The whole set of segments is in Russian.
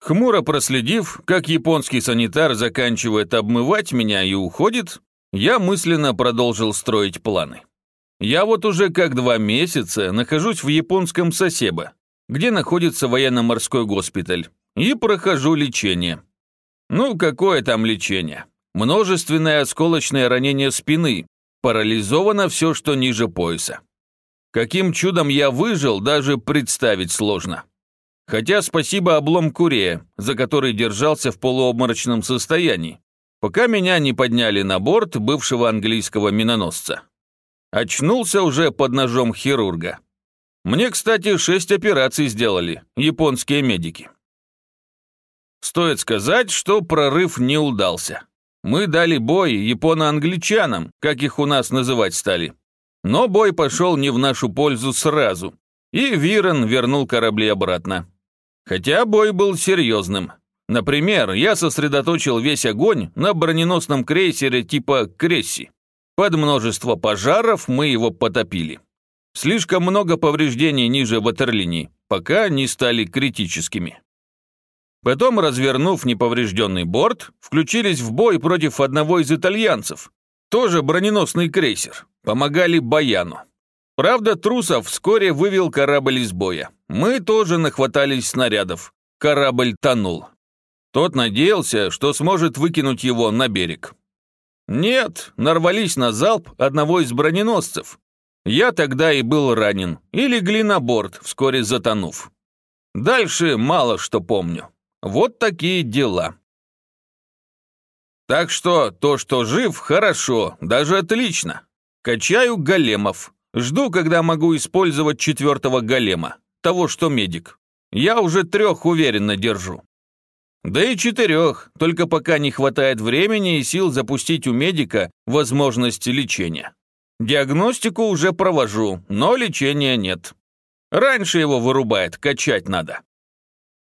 Хмуро проследив, как японский санитар заканчивает обмывать меня и уходит, я мысленно продолжил строить планы. Я вот уже как два месяца нахожусь в японском Сосебо, где находится военно-морской госпиталь, и прохожу лечение. Ну, какое там лечение? Множественное осколочное ранение спины, парализовано все, что ниже пояса. Каким чудом я выжил, даже представить сложно. Хотя спасибо облом Куре, за который держался в полуобморочном состоянии, пока меня не подняли на борт бывшего английского миноносца. Очнулся уже под ножом хирурга. Мне, кстати, шесть операций сделали, японские медики. Стоит сказать, что прорыв не удался. Мы дали бой японо-англичанам, как их у нас называть стали. Но бой пошел не в нашу пользу сразу, и Вирон вернул корабли обратно. Хотя бой был серьезным. Например, я сосредоточил весь огонь на броненосном крейсере типа «Кресси». Под множество пожаров мы его потопили. Слишком много повреждений ниже ватерлинии, пока не стали критическими. Потом, развернув неповрежденный борт, включились в бой против одного из итальянцев, тоже броненосный крейсер, помогали Баяну. Правда, Трусов вскоре вывел корабль из боя. Мы тоже нахватались снарядов. Корабль тонул. Тот надеялся, что сможет выкинуть его на берег. Нет, нарвались на залп одного из броненосцев. Я тогда и был ранен, и легли на борт, вскоре затонув. Дальше мало что помню. Вот такие дела. Так что то, что жив, хорошо, даже отлично. Качаю големов. Жду, когда могу использовать четвертого голема, того, что медик. Я уже трех уверенно держу. Да и четырех, только пока не хватает времени и сил запустить у медика возможность лечения. Диагностику уже провожу, но лечения нет. Раньше его вырубает, качать надо.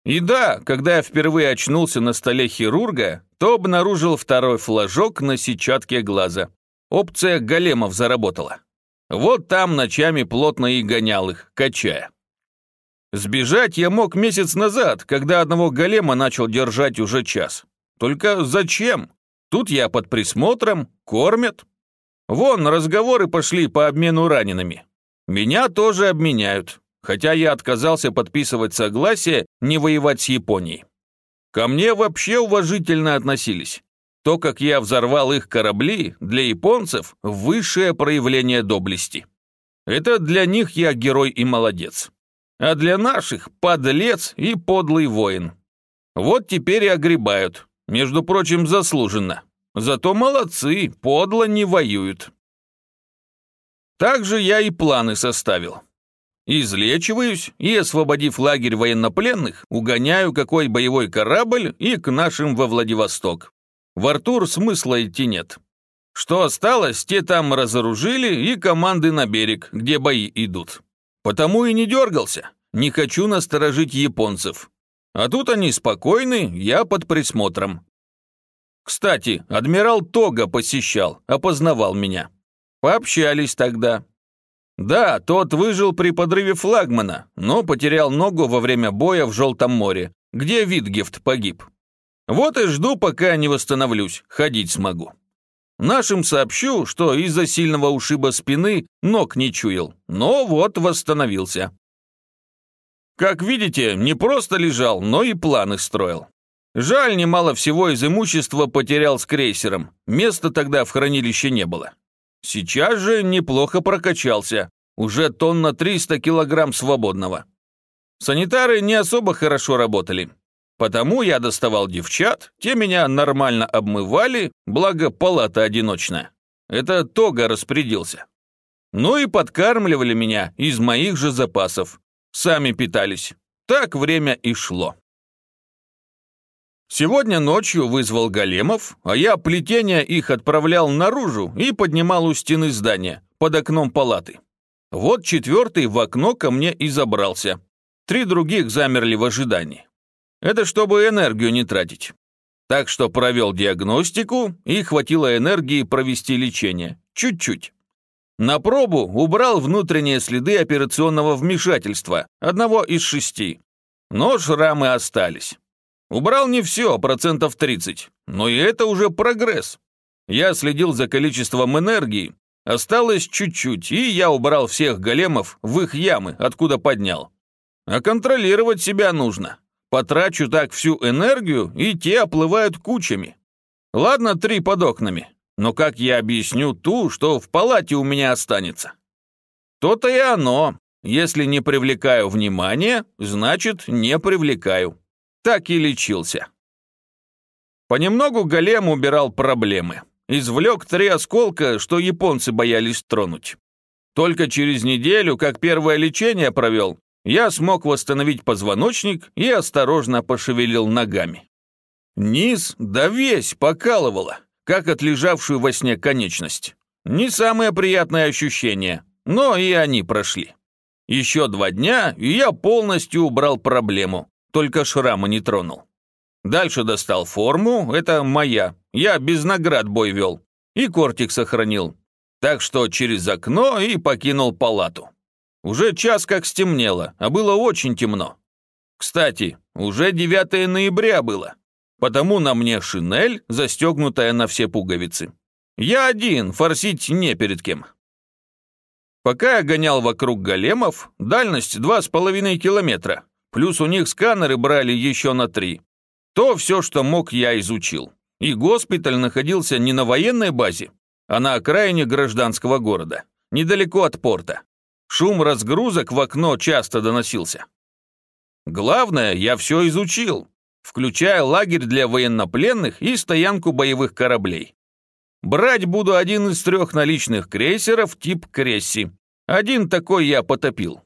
И да, когда я впервые очнулся на столе хирурга, то обнаружил второй флажок на сетчатке глаза. Опция големов заработала. Вот там ночами плотно и гонял их, качая. Сбежать я мог месяц назад, когда одного голема начал держать уже час. Только зачем? Тут я под присмотром, кормят. Вон, разговоры пошли по обмену ранеными. Меня тоже обменяют хотя я отказался подписывать согласие не воевать с Японией. Ко мне вообще уважительно относились. То, как я взорвал их корабли, для японцев – высшее проявление доблести. Это для них я герой и молодец. А для наших – подлец и подлый воин. Вот теперь и огребают. Между прочим, заслуженно. Зато молодцы, подло не воюют. Также я и планы составил. Излечиваюсь и, освободив лагерь военнопленных, угоняю какой боевой корабль и к нашим во Владивосток. В Артур смысла идти нет. Что осталось, те там разоружили и команды на берег, где бои идут. Потому и не дергался. Не хочу насторожить японцев. А тут они спокойны, я под присмотром. Кстати, адмирал Тога посещал, опознавал меня. Пообщались тогда, да, тот выжил при подрыве флагмана, но потерял ногу во время боя в Желтом море, где Витгефт погиб. Вот и жду, пока не восстановлюсь, ходить смогу. Нашим сообщу, что из-за сильного ушиба спины ног не чуял, но вот восстановился. Как видите, не просто лежал, но и планы строил. Жаль, немало всего из имущества потерял с крейсером, места тогда в хранилище не было. Сейчас же неплохо прокачался, уже тонна 300 килограмм свободного. Санитары не особо хорошо работали, потому я доставал девчат, те меня нормально обмывали, благо палата одиночная. Это Тога распорядился. Ну и подкармливали меня из моих же запасов. Сами питались. Так время и шло. Сегодня ночью вызвал големов, а я плетение их отправлял наружу и поднимал у стены здания, под окном палаты. Вот четвертый в окно ко мне и забрался. Три других замерли в ожидании. Это чтобы энергию не тратить. Так что провел диагностику и хватило энергии провести лечение. Чуть-чуть. На пробу убрал внутренние следы операционного вмешательства, одного из шести. Но шрамы остались. Убрал не все, процентов 30, но и это уже прогресс. Я следил за количеством энергии, осталось чуть-чуть, и я убрал всех големов в их ямы, откуда поднял. А контролировать себя нужно. Потрачу так всю энергию, и те оплывают кучами. Ладно, три под окнами, но как я объясню ту, что в палате у меня останется? То-то и оно. Если не привлекаю внимания, значит, не привлекаю. Так и лечился. Понемногу голем убирал проблемы. Извлек три осколка, что японцы боялись тронуть. Только через неделю, как первое лечение провел, я смог восстановить позвоночник и осторожно пошевелил ногами. Низ да весь покалывало, как отлежавшую во сне конечность. Не самое приятное ощущение, но и они прошли. Еще два дня, и я полностью убрал проблему, только шрама не тронул. Дальше достал форму, это моя, я без наград бой вел, и кортик сохранил. Так что через окно и покинул палату. Уже час как стемнело, а было очень темно. Кстати, уже 9 ноября было, потому на мне шинель, застегнутая на все пуговицы. Я один, форсить не перед кем. Пока я гонял вокруг големов, дальность два с половиной километра, плюс у них сканеры брали еще на три. То все, что мог, я изучил. И госпиталь находился не на военной базе, а на окраине гражданского города, недалеко от порта. Шум разгрузок в окно часто доносился. Главное, я все изучил, включая лагерь для военнопленных и стоянку боевых кораблей. Брать буду один из трех наличных крейсеров тип Кресси. Один такой я потопил.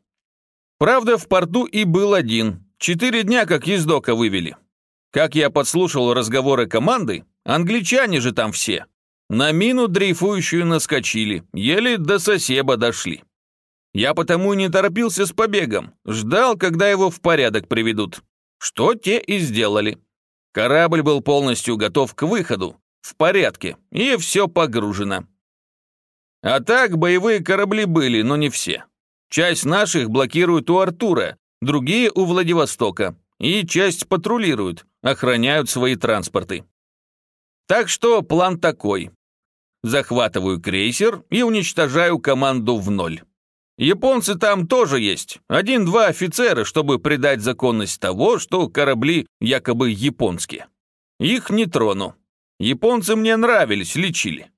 Правда, в порту и был один. Четыре дня как ездока вывели. Как я подслушал разговоры команды, англичане же там все. На мину дрейфующую наскочили, еле до соседа дошли. Я потому и не торопился с побегом, ждал, когда его в порядок приведут. Что те и сделали. Корабль был полностью готов к выходу, в порядке, и все погружено. А так, боевые корабли были, но не все. Часть наших блокируют у Артура, другие у Владивостока, и часть патрулируют, охраняют свои транспорты. Так что план такой. Захватываю крейсер и уничтожаю команду в ноль. Японцы там тоже есть. Один-два офицера, чтобы придать законность того, что корабли якобы японские. Их не трону. Японцы мне нравились, лечили.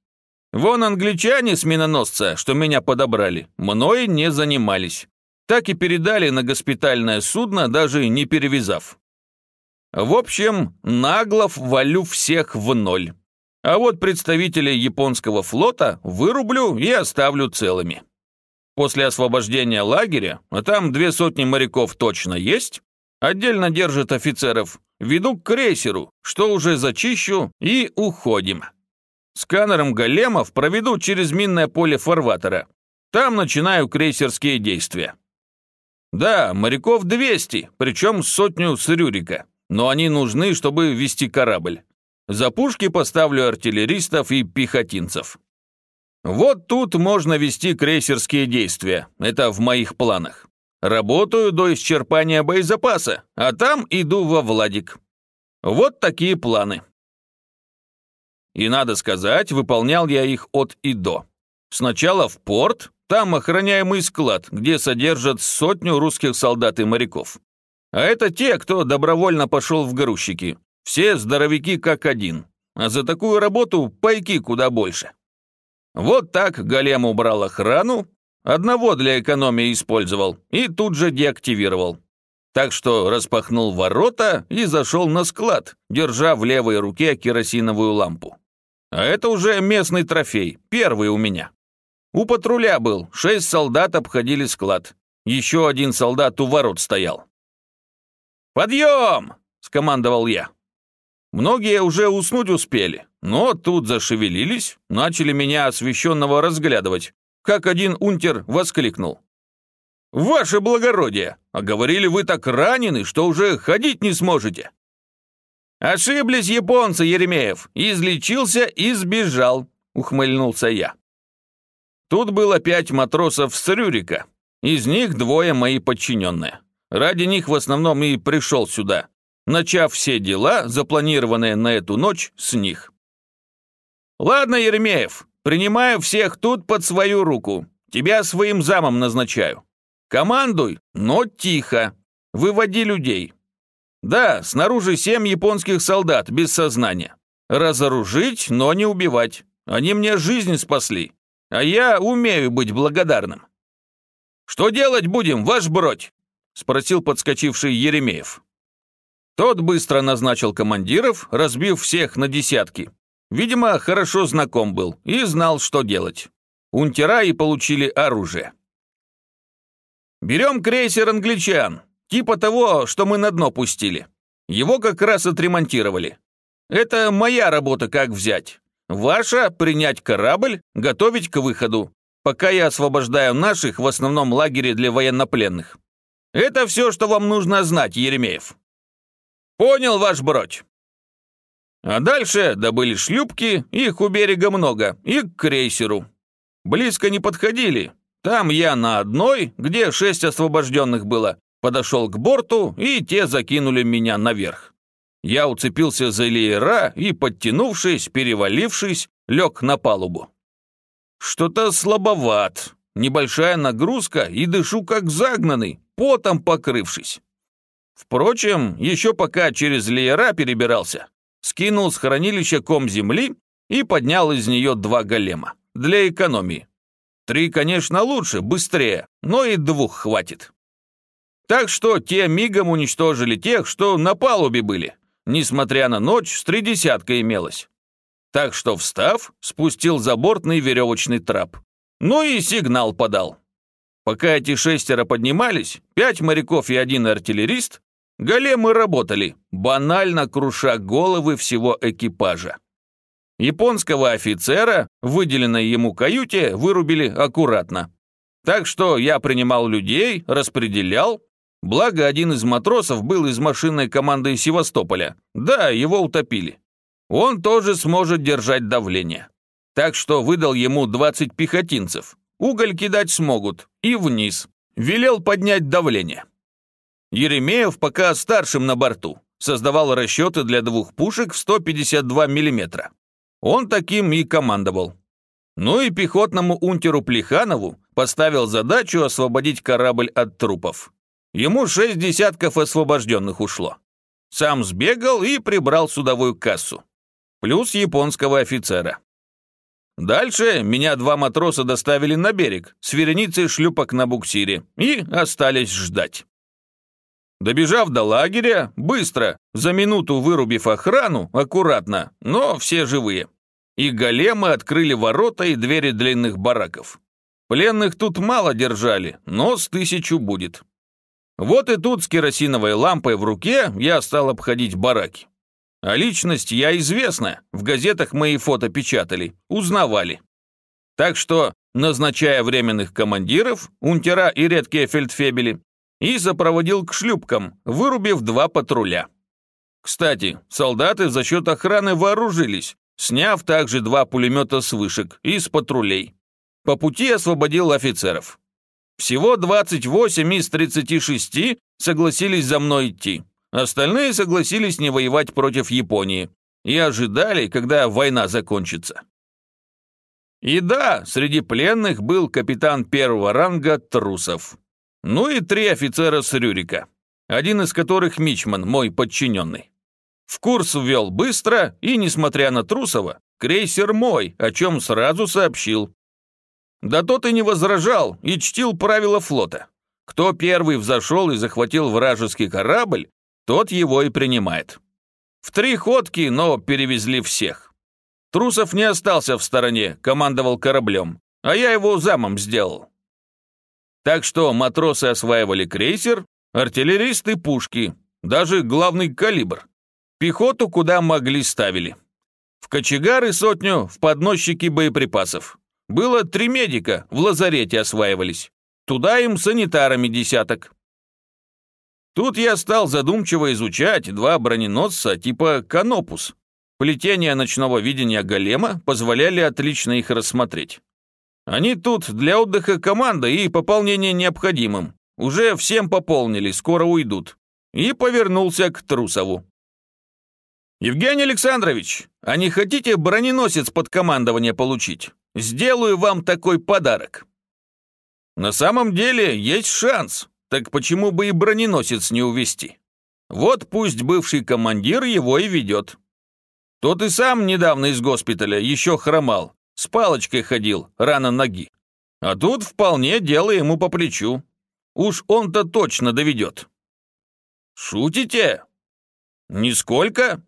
Вон англичане с миноносца, что меня подобрали, мной не занимались. Так и передали на госпитальное судно, даже не перевязав. В общем, наглов валю всех в ноль. А вот представителей японского флота вырублю и оставлю целыми. После освобождения лагеря, а там две сотни моряков точно есть, отдельно держат офицеров, веду к крейсеру, что уже зачищу, и уходим. Сканером големов проведу через минное поле фарватера. Там начинаю крейсерские действия. Да, моряков 200, причем сотню с Рюрика, но они нужны, чтобы вести корабль. За пушки поставлю артиллеристов и пехотинцев. Вот тут можно вести крейсерские действия, это в моих планах. Работаю до исчерпания боезапаса, а там иду во Владик. Вот такие планы. И надо сказать, выполнял я их от и до. Сначала в порт, там охраняемый склад, где содержат сотню русских солдат и моряков. А это те, кто добровольно пошел в грузчики. Все здоровяки как один. А за такую работу пайки куда больше. Вот так Голем убрал охрану, Одного для экономии использовал и тут же деактивировал. Так что распахнул ворота и зашел на склад, держа в левой руке керосиновую лампу. А это уже местный трофей, первый у меня. У патруля был, шесть солдат обходили склад. Еще один солдат у ворот стоял. «Подъем!» — скомандовал я. Многие уже уснуть успели, но тут зашевелились, начали меня освещенного разглядывать, как один унтер воскликнул. «Ваше благородие, а говорили вы так ранены, что уже ходить не сможете». «Ошиблись японцы, Еремеев, излечился и сбежал», — ухмыльнулся я. Тут было пять матросов с Рюрика, из них двое мои подчиненные. Ради них в основном и пришел сюда. начав все дела, запланированные на эту ночь, с них. «Ладно, Еремеев, принимаю всех тут под свою руку. Тебя своим замом назначаю. Командуй, но тихо. Выводи людей. Да, снаружи семь японских солдат без сознания. Разоружить, но не убивать. Они мне жизнь спасли. А я умею быть благодарным. Что делать будем, ваш бродь? Спросил подскочивший Еремеев. Тот быстро назначил командиров, разбив всех на десятки. Видимо, хорошо знаком был и знал, что делать. Унтера и получили оружие. «Берем крейсер «Англичан», типа того, что мы на дно пустили. Его как раз отремонтировали. Это моя работа, как взять. Ваша – принять корабль, готовить к выходу, пока я освобождаю наших в основном лагере для военнопленных. Это все, что вам нужно знать, Еремеев. Понял, ваш бродь. А дальше добыли шлюпки, их у берега много, и к крейсеру. Близко не подходили. Там я на одной, где шесть освобожденных было, подошел к борту, и те закинули меня наверх. Я уцепился за леера и, подтянувшись, перевалившись, лег на палубу. Что-то слабоват, небольшая нагрузка и дышу как загнанный, потом покрывшись. Впрочем, еще пока через леера перебирался, скинул с хранилища ком земли и поднял из нее два голема для экономии. Три, конечно, лучше, быстрее, но и двух хватит. Так что те мигом уничтожили тех, что на палубе были, несмотря на ночь, с три десятка имелось. Так что, встав, спустил забортный веревочный трап. Ну и сигнал подал. Пока эти шестеро поднимались, пять моряков и один артиллерист, големы работали, банально круша головы всего экипажа. Японского офицера, выделенной ему каюте, вырубили аккуратно. Так что я принимал людей, распределял, Благо, один из матросов был из машинной команды Севастополя. Да, его утопили. Он тоже сможет держать давление. Так что выдал ему 20 пехотинцев. Уголь кидать смогут. И вниз. Велел поднять давление. Еремеев пока старшим на борту. Создавал расчеты для двух пушек в 152 мм. Он таким и командовал. Ну и пехотному унтеру Плеханову поставил задачу освободить корабль от трупов. Ему шесть десятков освобожденных ушло. Сам сбегал и прибрал судовую кассу. Плюс японского офицера. Дальше меня два матроса доставили на берег с вереницей шлюпок на буксире и остались ждать. Добежав до лагеря, быстро, за минуту вырубив охрану, аккуратно, но все живые. И големы открыли ворота и двери длинных бараков. Пленных тут мало держали, но с тысячу будет. Вот и тут с керосиновой лампой в руке я стал обходить бараки. А личность я известна, в газетах мои фото печатали, узнавали. Так что, назначая временных командиров, унтера и редкие фельдфебели, и запроводил к шлюпкам, вырубив два патруля. Кстати, солдаты за счет охраны вооружились, сняв также два пулемета с вышек и с патрулей. По пути освободил офицеров. Всего 28 из 36 согласились за мной идти. Остальные согласились не воевать против Японии и ожидали, когда война закончится. И да, среди пленных был капитан первого ранга Трусов. Ну и три офицера с Рюрика, один из которых Мичман, мой подчиненный. В курс ввел быстро и, несмотря на Трусова, крейсер мой, о чем сразу сообщил. Да тот и не возражал и чтил правила флота. Кто первый взошел и захватил вражеский корабль, тот его и принимает. В три ходки, но перевезли всех. Трусов не остался в стороне, командовал кораблем, а я его замом сделал. Так что матросы осваивали крейсер, артиллеристы – пушки, даже главный калибр. Пехоту куда могли ставили. В кочегары сотню, в подносчики боеприпасов. Было три медика, в лазарете осваивались. Туда им санитарами десяток. Тут я стал задумчиво изучать два броненосца типа «Канопус». Плетения ночного видения голема позволяли отлично их рассмотреть. Они тут для отдыха команда и пополнения необходимым. Уже всем пополнили, скоро уйдут. и повернулся к Трусову. «Евгений Александрович, а не хотите броненосец под командование получить? Сделаю вам такой подарок». На самом деле есть шанс, так почему бы и броненосец не увести? Вот пусть бывший командир его и ведет. Тот и сам недавно из госпиталя еще хромал, с палочкой ходил, рана ноги. А тут вполне дело ему по плечу. Уж он-то точно доведет. Шутите? Нисколько?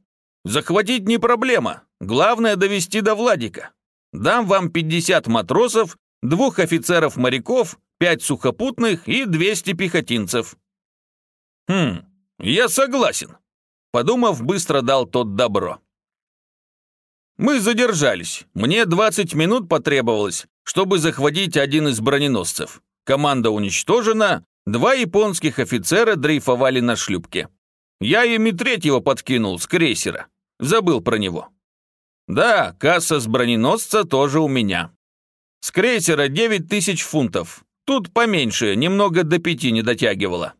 Захватить не проблема. Главное довести до Владика. Дам вам 50 матросов, двух офицеров-моряков, пять сухопутных и 200 пехотинцев. Хм, я согласен. Подумав, быстро дал тот добро. Мы задержались. Мне 20 минут потребовалось, чтобы захватить один из броненосцев. Команда уничтожена, два японских офицера дрейфовали на шлюпке. Я им и третьего подкинул с крейсера. Забыл про него. Да, касса с броненосца тоже у меня. С крейсера 9 тысяч фунтов. Тут поменьше, немного до пяти не дотягивало.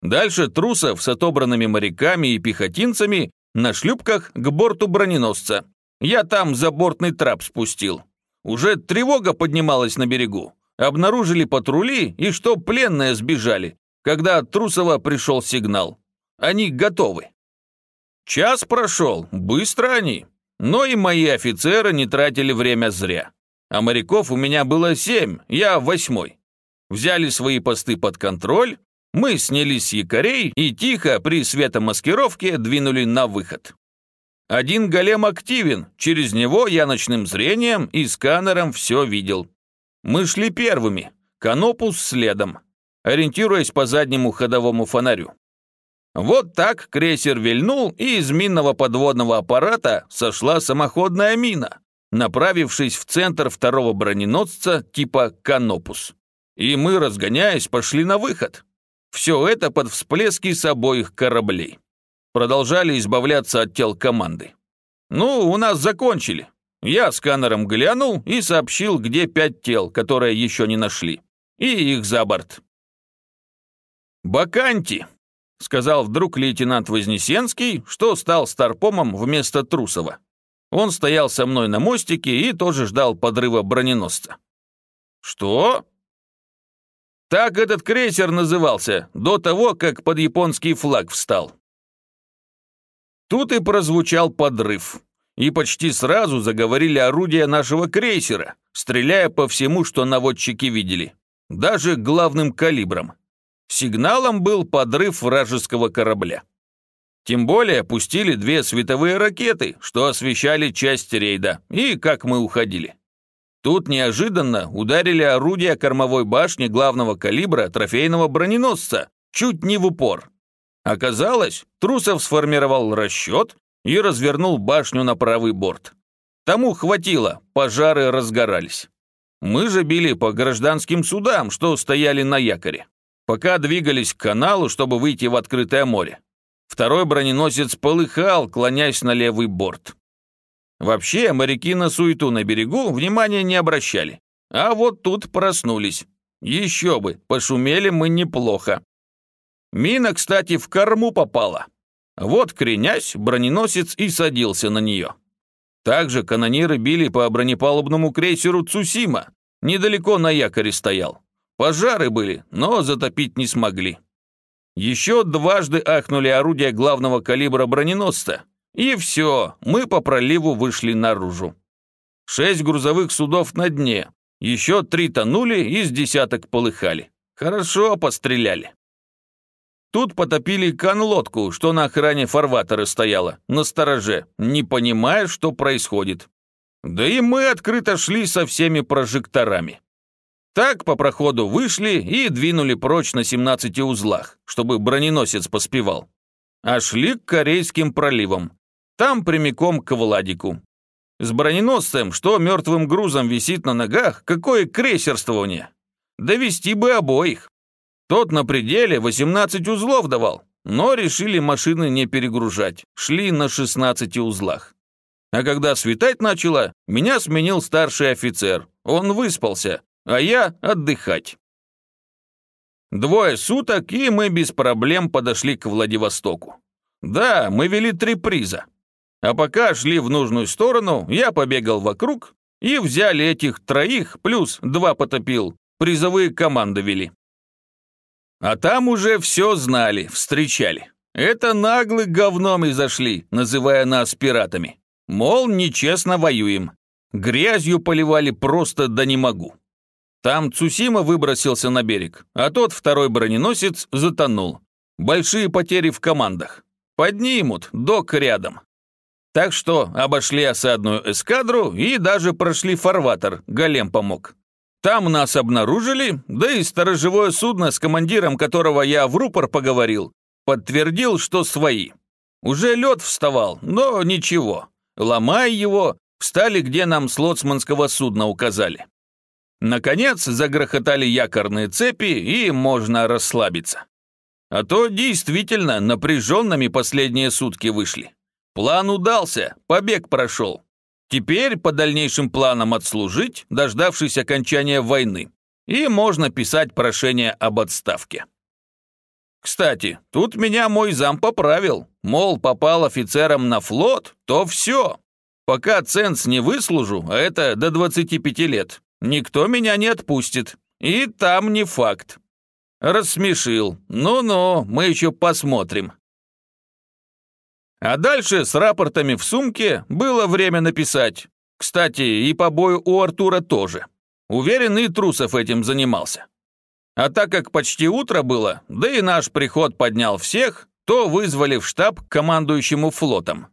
Дальше трусов с отобранными моряками и пехотинцами на шлюпках к борту броненосца. Я там забортный трап спустил. Уже тревога поднималась на берегу. Обнаружили патрули и что пленные сбежали, когда от Трусова пришел сигнал. Они готовы. Час прошел, быстро они. Но и мои офицеры не тратили время зря. А моряков у меня было семь, я восьмой. Взяли свои посты под контроль, мы снялись с якорей и тихо при светомаскировке двинули на выход. Один голем активен, через него я ночным зрением и сканером все видел. Мы шли первыми, канопус следом, ориентируясь по заднему ходовому фонарю. Вот так крейсер вильнул, и из минного подводного аппарата сошла самоходная мина, направившись в центр второго броненосца типа «Канопус». И мы, разгоняясь, пошли на выход. Все это под всплески с обоих кораблей продолжали избавляться от тел команды. «Ну, у нас закончили». Я сканером глянул и сообщил, где пять тел, которые еще не нашли, и их за борт. «Баканти», — сказал вдруг лейтенант Вознесенский, что стал старпомом вместо Трусова. Он стоял со мной на мостике и тоже ждал подрыва броненосца. «Что?» Так этот крейсер назывался, до того, как под японский флаг встал. Тут и прозвучал подрыв. И почти сразу заговорили орудия нашего крейсера, стреляя по всему, что наводчики видели. Даже главным калибром. Сигналом был подрыв вражеского корабля. Тем более пустили две световые ракеты, что освещали часть рейда, и как мы уходили. Тут неожиданно ударили орудия кормовой башни главного калибра трофейного броненосца, чуть не в упор. Оказалось, Трусов сформировал расчет и развернул башню на правый борт. Тому хватило, пожары разгорались. Мы же били по гражданским судам, что стояли на якоре. Пока двигались к каналу, чтобы выйти в открытое море. Второй броненосец полыхал, клонясь на левый борт. Вообще, моряки на суету на берегу внимания не обращали. А вот тут проснулись. Еще бы, пошумели мы неплохо. Мина, кстати, в корму попала. Вот, кренясь, броненосец и садился на нее. Также канониры били по бронепалубному крейсеру «Цусима». Недалеко на якоре стоял. Пожары были, но затопить не смогли. Еще дважды ахнули орудия главного калибра броненосца. И все, мы по проливу вышли наружу. Шесть грузовых судов на дне. Еще три тонули и с десяток полыхали. Хорошо постреляли. Тут потопили конлодку, что на охране фарватера стояла, на стороже, не понимая, что происходит. Да и мы открыто шли со всеми прожекторами. Так по проходу вышли и двинули прочь на 17 узлах, чтобы броненосец поспевал. А шли к Корейским проливам. Там прямиком к Владику. С броненосцем, что мертвым грузом висит на ногах, какое крейсерствование. Довести бы обоих. Тот на пределе 18 узлов давал, но решили машины не перегружать, шли на 16 узлах. А когда светать начало, меня сменил старший офицер. Он выспался, а я отдыхать. Двое суток, и мы без проблем подошли к Владивостоку. Да, мы вели три приза. А пока шли в нужную сторону, я побегал вокруг и взяли этих троих, плюс два потопил, призовые команды вели. А там уже все знали, встречали. Это наглы говном и зашли, называя нас пиратами. Мол, нечестно воюем. Грязью поливали просто да не могу. Там Цусима выбросился на берег, а тот второй броненосец затонул. Большие потери в командах. Поднимут, док рядом. Так что обошли осадную эскадру и даже прошли фарватер, голем помог. Там нас обнаружили, да и сторожевое судно, с командиром которого я в рупор поговорил, подтвердил, что свои. Уже лед вставал, но ничего. Ломая его, встали, где нам с лоцманского судна указали. Наконец загрохотали якорные цепи, и можно расслабиться. А то действительно напряженными последние сутки вышли. План удался, побег прошел. Теперь по дальнейшим планам отслужить, дождавшись окончания войны, и можно писать прошение об отставке. Кстати, тут меня мой зам поправил, мол, попал офицером на флот, то все. Пока ценз не выслужу, а это до 25 лет, никто меня не отпустит. И там не факт. Рассмешил. Ну-ну, мы еще посмотрим. А дальше с рапортами в сумке было время написать. Кстати, и по бою у Артура тоже. Уверен, и Трусов этим занимался. А так как почти утро было, да и наш приход поднял всех, то вызвали в штаб командующему флотом.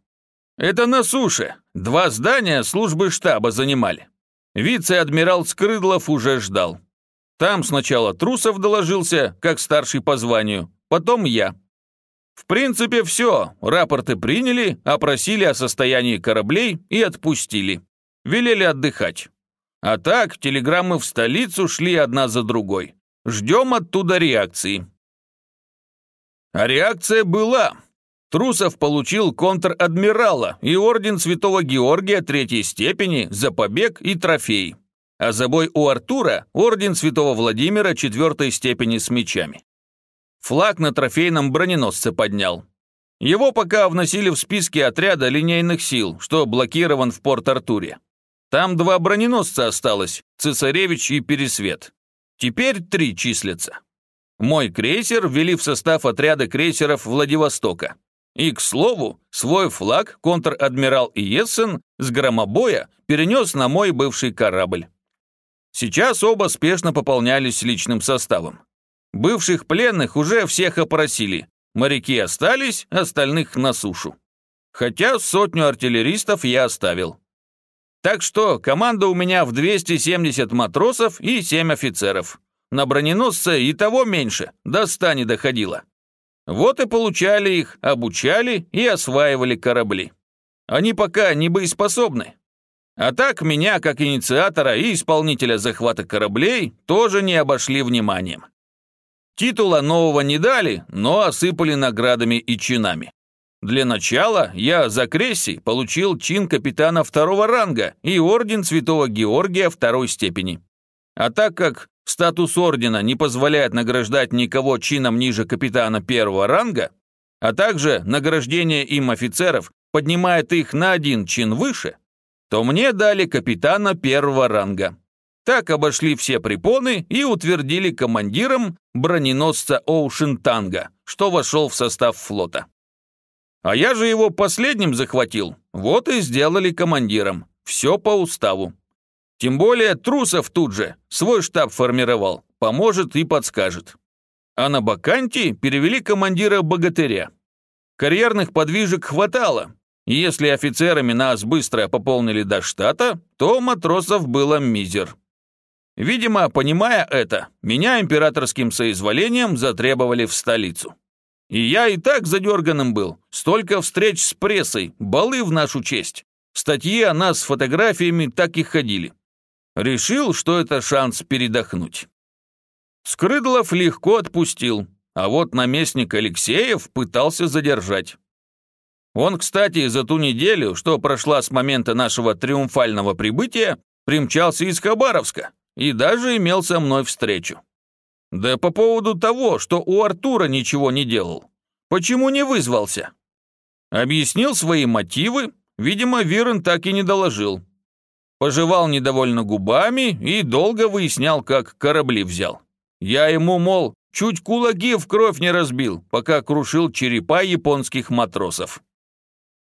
Это на суше. Два здания службы штаба занимали. Вице-адмирал Скрыдлов уже ждал. Там сначала Трусов доложился, как старший по званию, потом я. В принципе, все. Рапорты приняли, опросили о состоянии кораблей и отпустили. Велели отдыхать. А так, телеграммы в столицу шли одна за другой. Ждем оттуда реакции. А реакция была. Трусов получил контр-адмирала и орден Святого Георгия третьей степени за побег и трофей. А за бой у Артура орден Святого Владимира четвертой степени с мечами. Флаг на трофейном броненосце поднял. Его пока вносили в списки отряда линейных сил, что блокирован в Порт-Артуре. Там два броненосца осталось, Цесаревич и Пересвет. Теперь три числятся. Мой крейсер ввели в состав отряда крейсеров Владивостока. И, к слову, свой флаг контр-адмирал Иессен с громобоя перенес на мой бывший корабль. Сейчас оба спешно пополнялись личным составом. Бывших пленных уже всех опросили. Моряки остались, остальных на сушу. Хотя сотню артиллеристов я оставил. Так что команда у меня в 270 матросов и 7 офицеров. На броненосце и того меньше, до 100 не доходило. Вот и получали их, обучали и осваивали корабли. Они пока не боеспособны. А так меня, как инициатора и исполнителя захвата кораблей, тоже не обошли вниманием. Титула нового не дали, но осыпали наградами и чинами. Для начала я за Кресси получил чин капитана второго ранга и орден Святого Георгия второй степени. А так как статус ордена не позволяет награждать никого чином ниже капитана первого ранга, а также награждение им офицеров поднимает их на один чин выше, то мне дали капитана первого ранга. Так обошли все препоны и утвердили командиром броненосца Оушен Танга, что вошел в состав флота. А я же его последним захватил. Вот и сделали командиром. Все по уставу. Тем более Трусов тут же свой штаб формировал, поможет и подскажет. А на Баканти перевели командира богатыря. Карьерных подвижек хватало, если офицерами нас быстро пополнили до штата, то матросов было мизер. Видимо, понимая это, меня императорским соизволением затребовали в столицу. И я и так задерганным был. Столько встреч с прессой, балы в нашу честь. Статьи о нас с фотографиями так и ходили. Решил, что это шанс передохнуть. Скрыдлов легко отпустил, а вот наместник Алексеев пытался задержать. Он, кстати, за ту неделю, что прошла с момента нашего триумфального прибытия, примчался из Хабаровска и даже имел со мной встречу. Да по поводу того, что у Артура ничего не делал. Почему не вызвался? Объяснил свои мотивы, видимо, Вирен так и не доложил. Пожевал недовольно губами и долго выяснял, как корабли взял. Я ему, мол, чуть кулаки в кровь не разбил, пока крушил черепа японских матросов.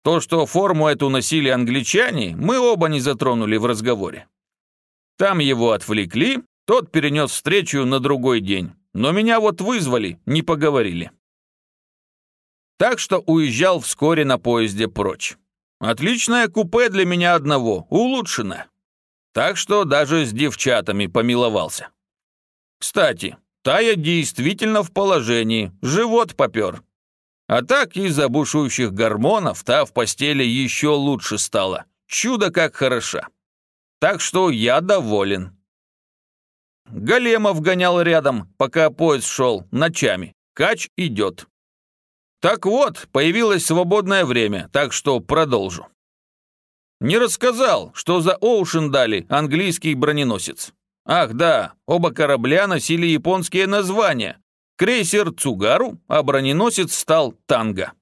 То, что форму эту носили англичане, мы оба не затронули в разговоре. Там его отвлекли, тот перенес встречу на другой день, но меня вот вызвали, не поговорили. Так что уезжал вскоре на поезде прочь. Отличное купе для меня одного, улучшено. Так что даже с девчатами помиловался. Кстати, Тая действительно в положении, живот попер. А так из-за бушующих гормонов та в постели еще лучше стала. Чудо как хороша. Так что я доволен. Големов гонял рядом, пока поезд шел, ночами. Кач идет. Так вот, появилось свободное время, так что продолжу. Не рассказал, что за Оушен дали английский броненосец. Ах да, оба корабля носили японские названия. Крейсер Цугару, а броненосец стал Танго.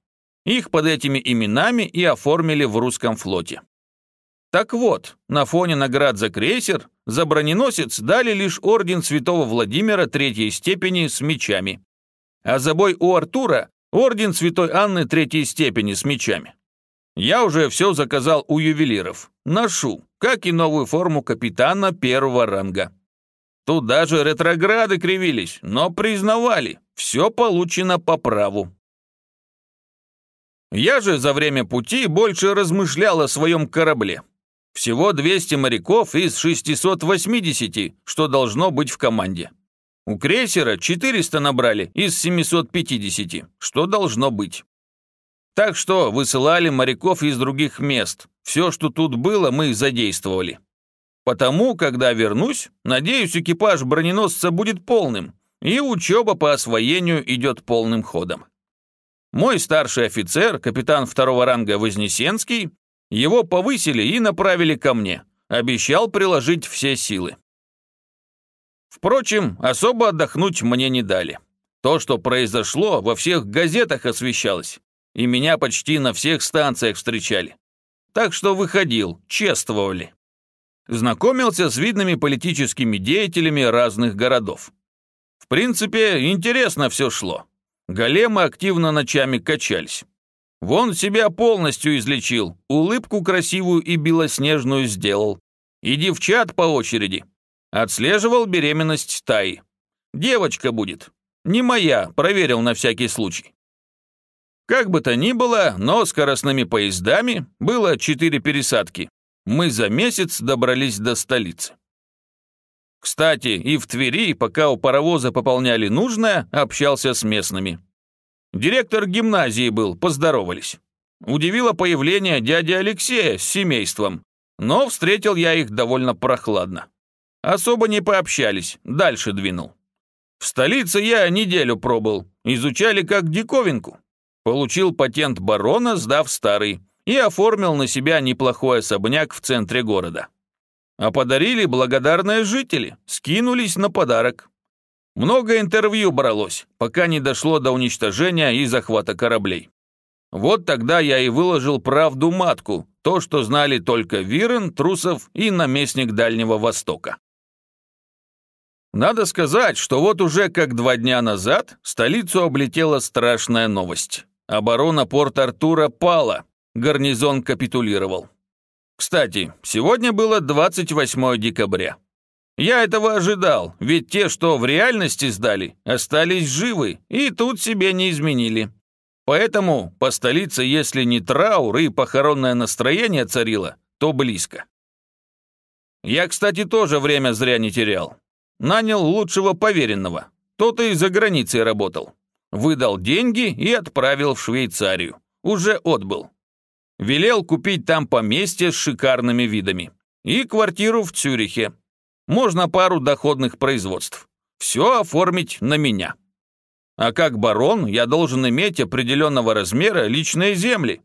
Их под этими именами и оформили в русском флоте. Так вот, на фоне наград за крейсер, за броненосец дали лишь орден святого Владимира третьей степени с мечами. А за бой у Артура Орден Святой Анны третьей степени с мечами. Я уже все заказал у ювелиров. Ношу, как и новую форму капитана первого ранга. Тут даже ретрограды кривились, но признавали, все получено по праву. Я же за время пути больше размышлял о своем корабле. Всего 200 моряков из 680, что должно быть в команде. У крейсера 400 набрали из 750, что должно быть. Так что высылали моряков из других мест. Все, что тут было, мы задействовали. Потому, когда вернусь, надеюсь, экипаж броненосца будет полным, и учеба по освоению идет полным ходом. Мой старший офицер, капитан второго ранга Вознесенский, его повысили и направили ко мне. Обещал приложить все силы. Впрочем, особо отдохнуть мне не дали. То, что произошло, во всех газетах освещалось, и меня почти на всех станциях встречали. Так что выходил, чествовали. Знакомился с видными политическими деятелями разных городов. В принципе, интересно все шло. Големы активно ночами качались. Вон себя полностью излечил, улыбку красивую и белоснежную сделал. И девчат по очереди, Отслеживал беременность Таи. Девочка будет. Не моя, проверил на всякий случай. Как бы то ни было, но скоростными поездами было четыре пересадки. Мы за месяц добрались до столицы. Кстати, и в Твери, пока у паровоза пополняли нужное, общался с местными. Директор гимназии был, поздоровались. Удивило появление дяди Алексея с семейством, но встретил я их довольно прохладно. Особо не пообщались, дальше двинул. В столице я неделю пробыл, изучали как диковинку. Получил патент барона, сдав старый, и оформил на себя неплохой особняк в центре города. А подарили благодарные жители, скинулись на подарок. Много интервью бралось, пока не дошло до уничтожения и захвата кораблей. Вот тогда я и выложил правду матку, то, что знали только Вирен, Трусов и наместник Дальнего Востока. Надо сказать, что вот уже как два дня назад столицу облетела страшная новость. Оборона Порт-Артура пала, гарнизон капитулировал. Кстати, сегодня было 28 декабря. Я этого ожидал, ведь те, что в реальности сдали, остались живы и тут себе не изменили. Поэтому по столице, если не траур и похоронное настроение царило, то близко. Я, кстати, тоже время зря не терял. Нанял лучшего поверенного. Тот и за границей работал. Выдал деньги и отправил в Швейцарию. Уже отбыл. Велел купить там поместье с шикарными видами. И квартиру в Цюрихе. Можно пару доходных производств. Все оформить на меня. А как барон я должен иметь определенного размера личные земли.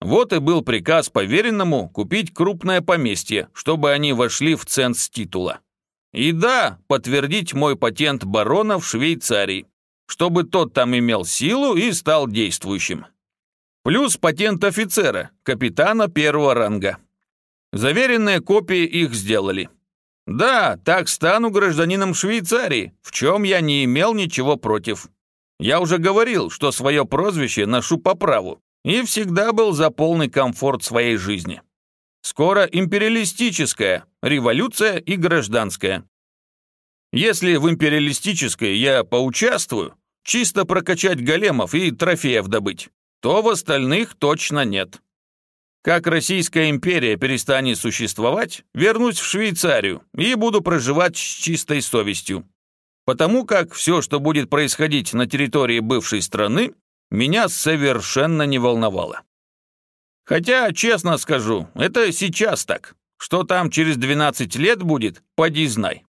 Вот и был приказ поверенному купить крупное поместье, чтобы они вошли в ценз титула. И да, подтвердить мой патент барона в Швейцарии, чтобы тот там имел силу и стал действующим. Плюс патент офицера, капитана первого ранга. Заверенные копии их сделали. Да, так стану гражданином Швейцарии, в чем я не имел ничего против. Я уже говорил, что свое прозвище ношу по праву и всегда был за полный комфорт своей жизни. Скоро империалистическая, революция и гражданская. Если в империалистической я поучаствую, чисто прокачать големов и трофеев добыть, то в остальных точно нет. Как Российская империя перестанет существовать, вернусь в Швейцарию и буду проживать с чистой совестью. Потому как все, что будет происходить на территории бывшей страны, меня совершенно не волновало. Хотя, честно скажу, это сейчас так. Что там через 12 лет будет, поди знай.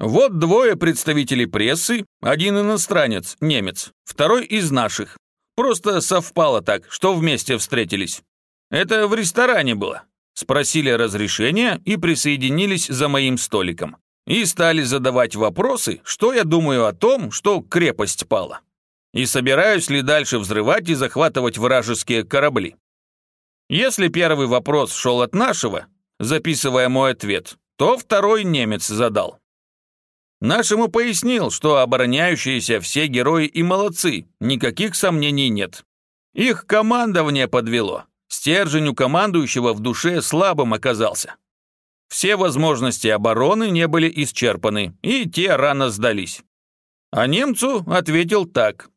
Вот двое представителей прессы, один иностранец, немец, второй из наших. Просто совпало так, что вместе встретились. Это в ресторане было. Спросили разрешения и присоединились за моим столиком. И стали задавать вопросы, что я думаю о том, что крепость пала. И собираюсь ли дальше взрывать и захватывать вражеские корабли. Если первый вопрос шел от нашего, записывая мой ответ, то второй немец задал. Нашему пояснил, что обороняющиеся все герои и молодцы, никаких сомнений нет. Их командование подвело. Стержень у командующего в душе слабым оказался. Все возможности обороны не были исчерпаны, и те рано сдались. А немцу ответил так.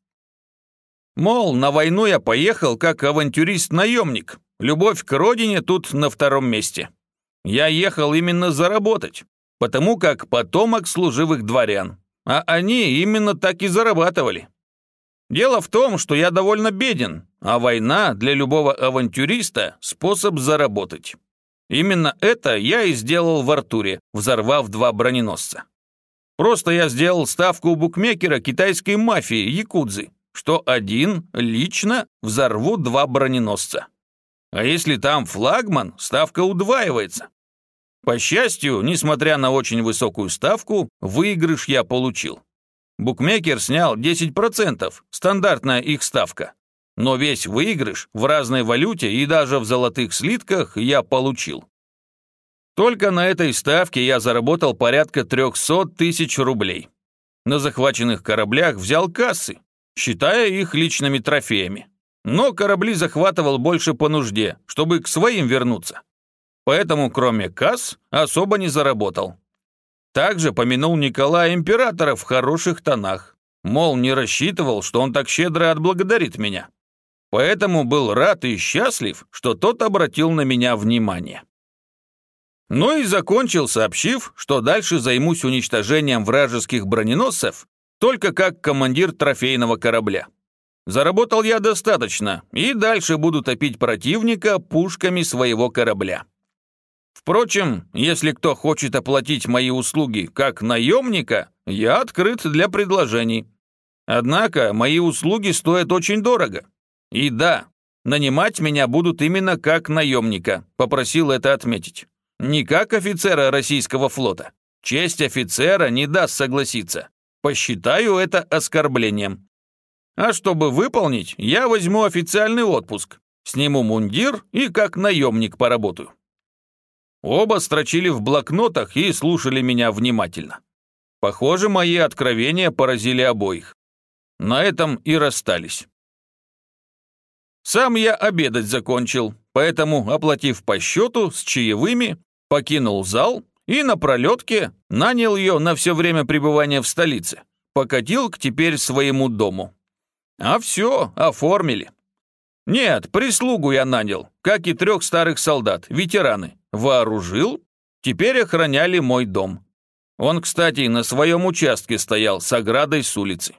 Мол, на войну я поехал как авантюрист-наемник. Любовь к родине тут на втором месте. Я ехал именно заработать потому как потомок служивых дворян, а они именно так и зарабатывали. Дело в том, что я довольно беден, а война для любого авантюриста – способ заработать. Именно это я и сделал в Артуре, взорвав два броненосца. Просто я сделал ставку у букмекера китайской мафии Якудзы, что один лично взорву два броненосца. А если там флагман, ставка удваивается. По счастью, несмотря на очень высокую ставку, выигрыш я получил. Букмекер снял 10%, стандартная их ставка. Но весь выигрыш в разной валюте и даже в золотых слитках я получил. Только на этой ставке я заработал порядка 300 тысяч рублей. На захваченных кораблях взял кассы, считая их личными трофеями. Но корабли захватывал больше по нужде, чтобы к своим вернуться поэтому кроме касс особо не заработал. Также помянул Николая Императора в хороших тонах, мол, не рассчитывал, что он так щедро отблагодарит меня. Поэтому был рад и счастлив, что тот обратил на меня внимание. Ну и закончил, сообщив, что дальше займусь уничтожением вражеских броненосцев только как командир трофейного корабля. Заработал я достаточно, и дальше буду топить противника пушками своего корабля. Впрочем, если кто хочет оплатить мои услуги как наемника, я открыт для предложений. Однако мои услуги стоят очень дорого. И да, нанимать меня будут именно как наемника, попросил это отметить. Не как офицера российского флота. Честь офицера не даст согласиться. Посчитаю это оскорблением. А чтобы выполнить, я возьму официальный отпуск, сниму мундир и как наемник поработаю. Оба строчили в блокнотах и слушали меня внимательно. Похоже, мои откровения поразили обоих. На этом и расстались. Сам я обедать закончил, поэтому, оплатив по счету с чаевыми, покинул зал и на пролетке нанял ее на все время пребывания в столице, покатил к теперь своему дому. А все, оформили. Нет, прислугу я нанял, как и трех старых солдат, ветераны, вооружил, теперь охраняли мой дом. Он, кстати, на своем участке стоял с оградой с улицы.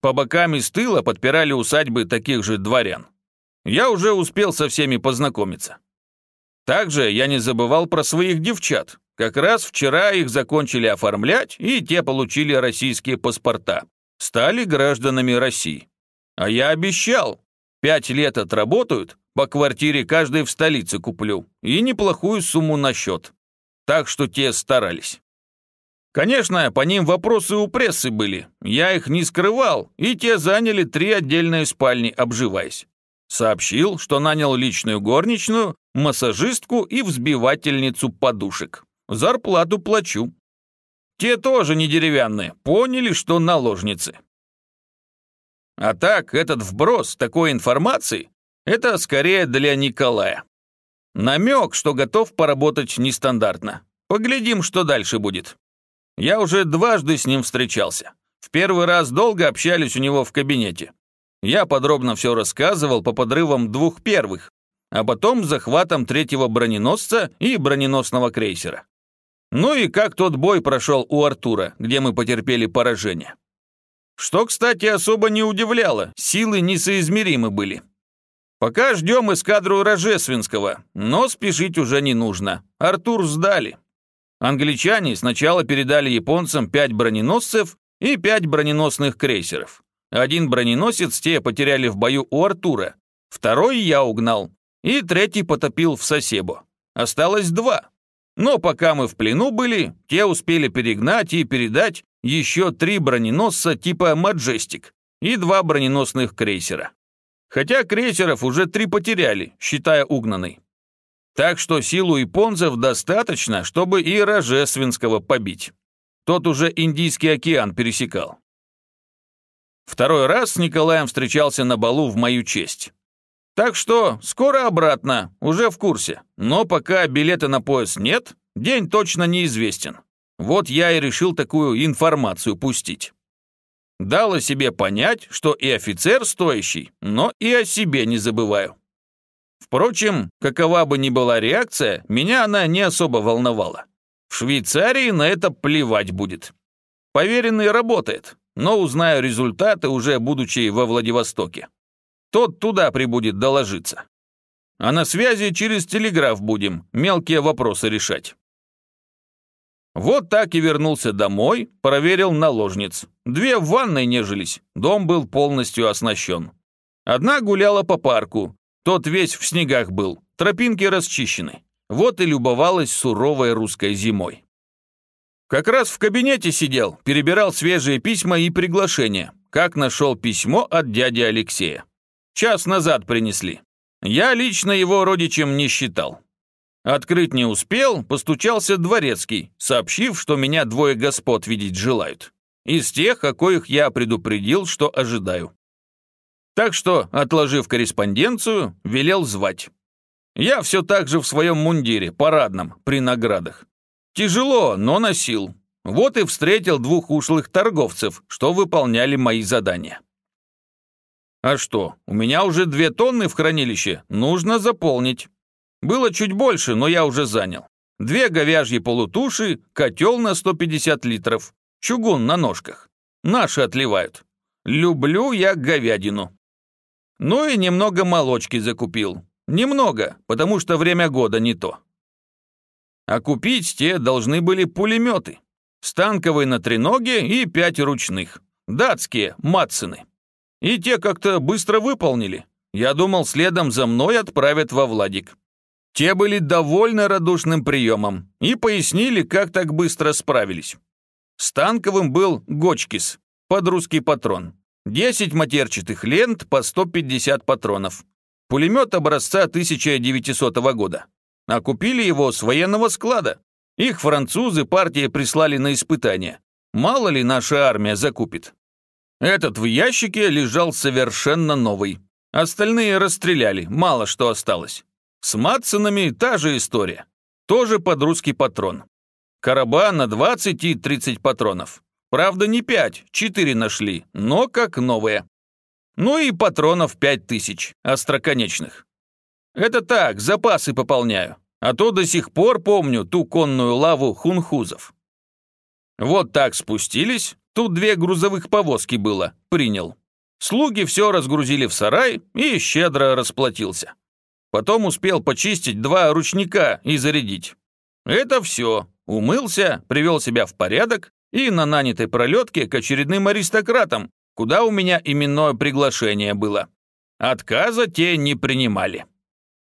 По бокам и с тыла подпирали усадьбы таких же дворян. Я уже успел со всеми познакомиться. Также я не забывал про своих девчат. Как раз вчера их закончили оформлять, и те получили российские паспорта. Стали гражданами России. А я обещал, пять лет отработают, по квартире каждой в столице куплю и неплохую сумму на счет. Так что те старались. Конечно, по ним вопросы у прессы были. Я их не скрывал, и те заняли три отдельные спальни, обживаясь. Сообщил, что нанял личную горничную, массажистку и взбивательницу подушек. Зарплату плачу. Те тоже не деревянные, поняли, что наложницы. А так, этот вброс такой информации, это скорее для Николая. Намек, что готов поработать нестандартно. Поглядим, что дальше будет. Я уже дважды с ним встречался. В первый раз долго общались у него в кабинете. Я подробно все рассказывал по подрывам двух первых, а потом захватом третьего броненосца и броненосного крейсера. Ну и как тот бой прошел у Артура, где мы потерпели поражение. Что, кстати, особо не удивляло, силы несоизмеримы были. Пока ждем эскадру Рожественского, но спешить уже не нужно. Артур сдали. Англичане сначала передали японцам пять броненосцев и пять броненосных крейсеров. Один броненосец те потеряли в бою у Артура, второй я угнал, и третий потопил в Сосебо. Осталось два. Но пока мы в плену были, те успели перегнать и передать еще три броненосца типа «Маджестик» и два броненосных крейсера. Хотя крейсеров уже три потеряли, считая угнанный. Так что силу японцев достаточно, чтобы и Рожественского побить. Тот уже Индийский океан пересекал. Второй раз с Николаем встречался на балу в мою честь. Так что скоро обратно, уже в курсе. Но пока билета на пояс нет, день точно неизвестен. Вот я и решил такую информацию пустить. Дал о себе понять, что и офицер стоящий, но и о себе не забываю. Впрочем, какова бы ни была реакция, меня она не особо волновала. В Швейцарии на это плевать будет. Поверенный работает, но узнаю результаты уже будучи во Владивостоке. Тот туда прибудет доложиться. А на связи через телеграф будем мелкие вопросы решать. Вот так и вернулся домой, проверил наложниц. Две в ванной нежились, дом был полностью оснащен. Одна гуляла по парку, тот весь в снегах был, тропинки расчищены. Вот и любовалась суровой русской зимой. Как раз в кабинете сидел, перебирал свежие письма и приглашения, как нашел письмо от дяди Алексея. Час назад принесли. Я лично его родичем не считал. Открыть не успел, постучался дворецкий, сообщив, что меня двое господ видеть желают. Из тех, о коих я предупредил, что ожидаю. Так что, отложив корреспонденцию, велел звать. Я все так же в своем мундире, парадном, при наградах. Тяжело, но носил. Вот и встретил двух ушлых торговцев, что выполняли мои задания. А что, у меня уже две тонны в хранилище, нужно заполнить. Было чуть больше, но я уже занял. Две говяжьи полутуши, котел на 150 литров, чугун на ножках. Наши отливают. Люблю я говядину. Ну и немного молочки закупил. Немного, потому что время года не то. А купить те должны были пулеметы. Станковые на треноге и пять ручных. Датские, Матсены. И те как-то быстро выполнили. Я думал, следом за мной отправят во Владик. Те были довольно радушным приемом и пояснили, как так быстро справились. Станковым был Гочкис, под русский патрон. 10 матерчатых лент по 150 патронов. Пулемет образца 1900 года. А купили его с военного склада. Их французы партии прислали на испытание. Мало ли наша армия закупит. Этот в ящике лежал совершенно новый. Остальные расстреляли, мало что осталось. С Матсонами та же история. Тоже под русский патрон. Короба на 20 и 30 патронов. Правда, не пять, четыре нашли, но как новые. Ну и патронов пять тысяч, остроконечных. Это так, запасы пополняю. А то до сих пор помню ту конную лаву хунхузов. Вот так спустились, тут две грузовых повозки было, принял. Слуги все разгрузили в сарай и щедро расплатился. Потом успел почистить два ручника и зарядить. Это все. Умылся, привел себя в порядок и на нанятой пролетке к очередным аристократам, куда у меня именное приглашение было. Отказа те не принимали.